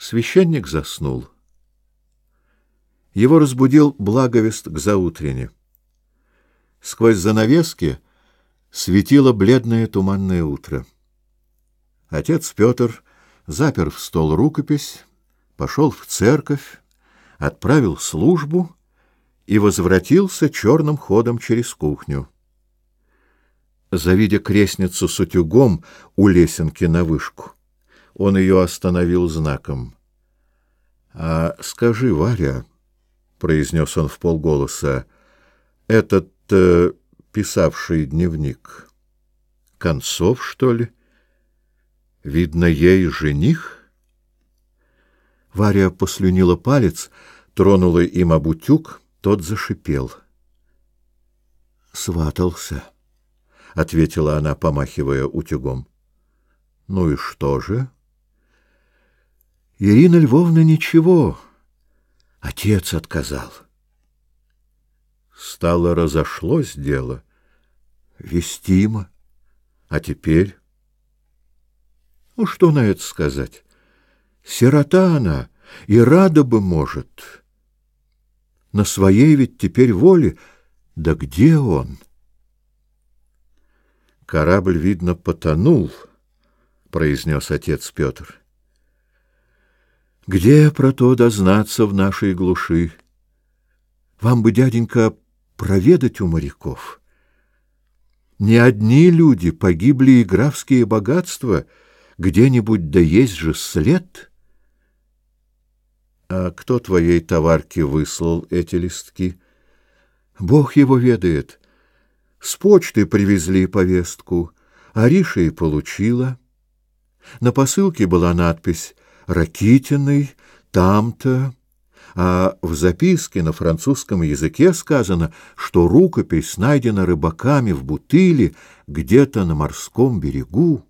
Священник заснул. Его разбудил благовест к заутрене. Сквозь занавески светило бледное туманное утро. Отец Петр запер в стол рукопись, пошел в церковь, отправил службу и возвратился черным ходом через кухню. Завидя крестницу с утюгом у лесенки на вышку, он ее остановил знаком. — А скажи, Варя, — произнес он в полголоса, — этот э, писавший дневник, Концов, что ли? Видно, ей жених? Варя послюнила палец, тронула им обутюг, тот зашипел. — Сватался, — ответила она, помахивая утюгом. — Ну и что же? — Ирина Львовна ничего. Отец отказал. Стало разошлось дело. Вестимо. А теперь? Ну, что на это сказать? Сирота она, и рада бы может. На своей ведь теперь воле. Да где он? Корабль, видно, потонул, — произнес отец Петр. Где про то дознаться в нашей глуши? Вам бы, дяденька, проведать у моряков. Не одни люди погибли и графские богатства, где-нибудь да есть же след. А кто твоей товарке выслал эти листки? Бог его ведает. С почты привезли повестку, Ариша и получила. На посылке была надпись — Ракитиной, там-то... А в записке на французском языке сказано, что рукопись найдена рыбаками в бутыле где-то на морском берегу.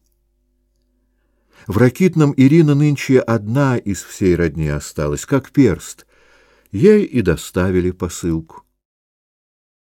В Ракитном Ирина нынче одна из всей родни осталась, как перст. Ей и доставили посылку.